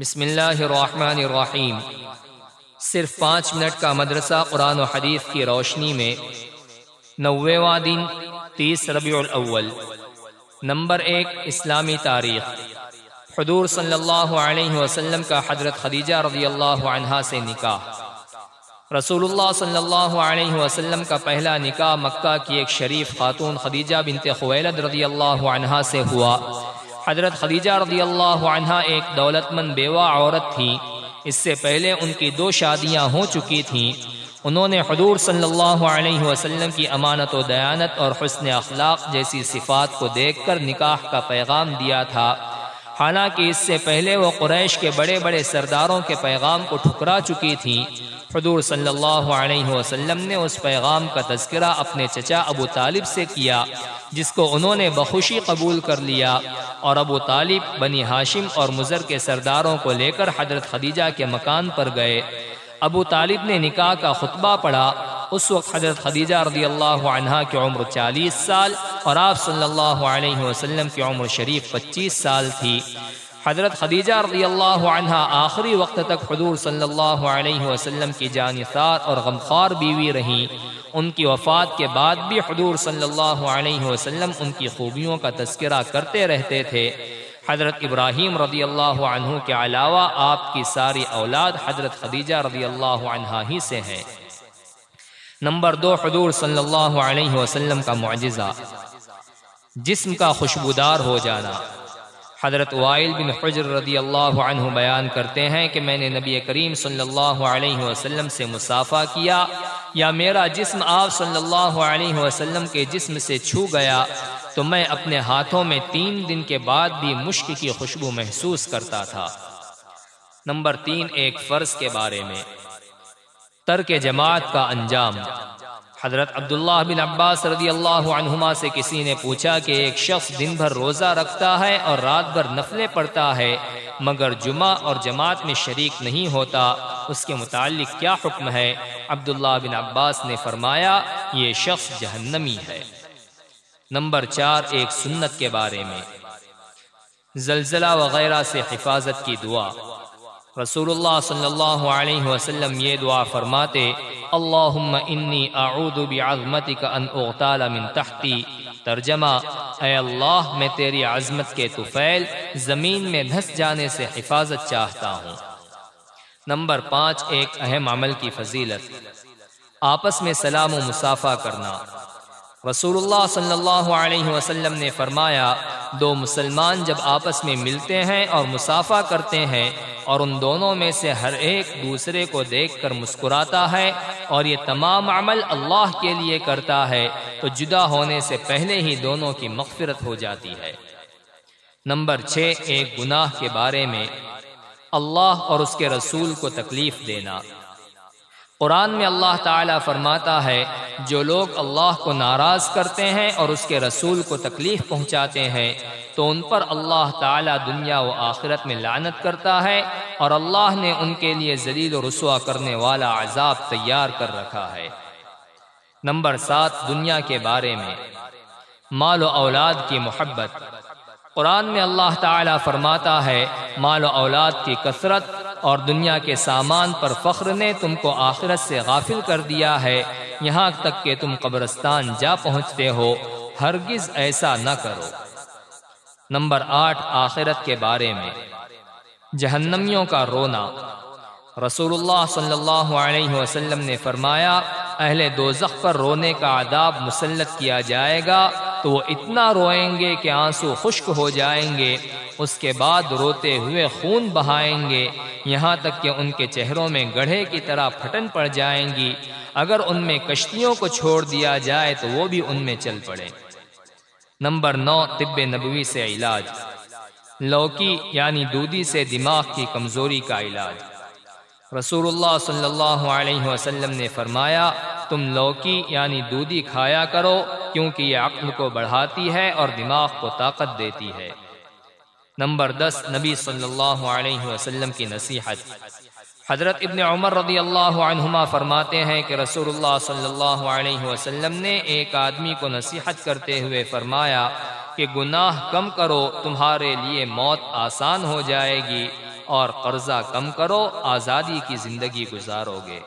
بسم اللہ الرحمن الرحیم۔ صرف پانچ منٹ کا مدرسہ قرآن و حدیث کی روشنی میں۔ نوےواں دن، تیس ربیع الاول۔ نمبر ایک، اسلامی تاریخ۔ حضور صلی اللہ علیہ وسلم کا حضرت خدیجہ رضی اللہ عنہا سے نکاح۔ رسول اللہ صلی اللہ علیہ وسلم کا پہلا نکاح مکہ کی ایک شریف خاتون خدیجہ بنت خویلد رضی اللہ عنہا سے ہوا۔ حضرت خدیجہ رضی اللہ عنہ ایک دولت مند بیوہ عورت تھی۔ اس سے پہلے ان کی دو شادیاں ہو چکی تھیں۔ انہوں نے حضور صلی اللہ علیہ وسلم کی امانت و دیانت اور حسن اخلاق جیسی صفات کو دیکھ کر نکاح کا پیغام دیا تھا۔ حالانکہ اس سے پہلے وہ قریش کے بڑے بڑے سرداروں کے پیغام کو ٹھکرا چکی تھیں۔ حضور صلی اللہ علیہ وسلم نے اس پیغام کا تذکرہ اپنے چچا ابو طالب سے کیا، جس کو انہوں نے بخوشی قبول کر لیا۔ اور ابو طالب بنی ہاشم اور مزر کے سرداروں کو لے کر حضرت خدیجہ کے مکان پر گئے۔ ابو طالب نے نکاح کا خطبہ پڑھا۔ اس وقت حضرت خدیجہ رضی اللہ عنہ کی عمر چالیس سال اور آپ صلی اللہ علیہ وسلم کی عمر شریف پچیس سال تھی۔ حضرت خدیجہ رضی اللہ عنہ آخری وقت تک حضور صلی اللہ علیہ وسلم کی جانثار اور غمخوار بیوی رہیں ان کی وفات کے بعد بھی حضور صلی اللہ علیہ وسلم ان کی خوبیوں کا تذکرہ کرتے رہتے تھے۔ حضرت ابراہیم رضی اللہ عنہ کے علاوہ آپ کی ساری اولاد حضرت خدیجہ رضی اللہ عنہ ہی سے ہیں۔ نمبر دو، حضور صلی اللہ علیہ وسلم کا معجزہ۔ جسم کا خوشبودار ہو جانا۔ حضرت وائل بن حجر رضی اللہ عنہ بیان کرتے ہیں کہ میں نے نبی کریم صلی اللہ علیہ وسلم سے مسافہ کیا یا میرا جسم آپ صلی اللہ علیہ وسلم کے جسم سے چھو گیا تو میں اپنے ہاتھوں میں تین دن کے بعد بھی مشک کی خوشبو محسوس کرتا تھا۔ نمبر تین، ایک فرض کے بارے میں۔ ترک جماعت کا انجام۔ حضرت عبداللہ بن عباس رضی اللہ عنہما سے کسی نے پوچھا کہ ایک شخص دن بھر روزہ رکھتا ہے اور رات بھر نفلیں پڑھتا ہے، مگر جمعہ اور جماعت میں شریک نہیں ہوتا، اس کے متعلق کیا حکم ہے؟ عبداللہ بن عباس نے فرمایا، یہ شخص جہنمی ہے۔ نمبر چار، ایک سنت کے بارے میں۔ زلزلہ وغیرہ سے حفاظت کی دعا۔ رسول اللہ صلی اللہ علیہ وسلم یہ دعا فرماتے اللہم انی اعوذ بعظمتک ان اغتال من تحتی ترجمہ اے اللہ میں تیری عظمت کے طفیل زمین میں دھس جانے سے حفاظت چاہتا ہوں نمبر پانچ ایک اہم عمل کی فضیلت آپس میں سلام و مسافہ کرنا رسول اللہ صلی اللہ علیہ وسلم نے فرمایا، دو مسلمان جب آپس میں ملتے ہیں اور مسافہ کرتے ہیں اور ان دونوں میں سے ہر ایک دوسرے کو دیکھ کر مسکراتا ہے اور یہ تمام عمل اللہ کے لیے کرتا ہے، تو جدا ہونے سے پہلے ہی دونوں کی مغفرت ہو جاتی ہے۔ نمبر چھ، ایک گناہ کے بارے میں، اللہ اور اس کے رسول کو تکلیف دینا۔ قرآن میں اللہ تعالیٰ فرماتا ہے، جو لوگ اللہ کو ناراض کرتے ہیں اور اس کے رسول کو تکلیف پہنچاتے ہیں، تو ان پر اللہ تعالیٰ دنیا و آخرت میں لعنت کرتا ہے اور اللہ نے ان کے لیے ذلیل و رسوا کرنے والا عذاب تیار کر رکھا ہے۔ نمبر سات، دنیا کے بارے میں۔ مال و اولاد کی محبت۔ قرآن میں اللہ تعالیٰ فرماتا ہے، مال و اولاد کی کثرت اور دنیا کے سامان پر فخر نے تم کو آخرت سے غافل کر دیا ہے۔ یہاں تک کہ تم قبرستان جا پہنچتے ہو۔ ہرگز ایسا نہ کرو۔ نمبر آٹھ، آخرت کے بارے میں۔ جہنمیوں کا رونا۔ رسول اللہ صلی اللہ علیہ وسلم نے فرمایا، اہل دوزخ پر رونے کا عذاب مسلط کیا جائے گا۔ تو وہ اتنا روئیں گے کہ آنسو خشک ہو جائیں گے، اس کے بعد روتے ہوئے خون بہائیں گے۔ یہاں تک کہ ان کے چہروں میں گڑھے کی طرح پھٹن پڑ جائیں گی۔ اگر ان میں کشتیوں کو چھوڑ دیا جائے تو وہ بھی ان میں چل پڑے۔ نمبر نو، طب نبوی سے علاج۔ لوکی یعنی دودی سے دماغ کی کمزوری کا علاج۔ رسول اللہ صلی اللہ علیہ وسلم نے فرمایا تم لوکی یعنی دودی کھایا کرو، کیونکہ یہ عقل کو بڑھاتی ہے اور دماغ کو طاقت دیتی ہے۔ نمبر دس، نبی صلی اللہ علیہ وسلم کی نصیحت۔ حضرت ابن عمر رضی اللہ عنہما فرماتے ہیں کہ رسول اللہ صلی اللہ علیہ وسلم نے ایک آدمی کو نصیحت کرتے ہوئے فرمایا کہ گناہ کم کرو، تمہارے لیے موت آسان ہو جائے گی اور قرضہ کم کرو، آزادی کی زندگی گزارو گے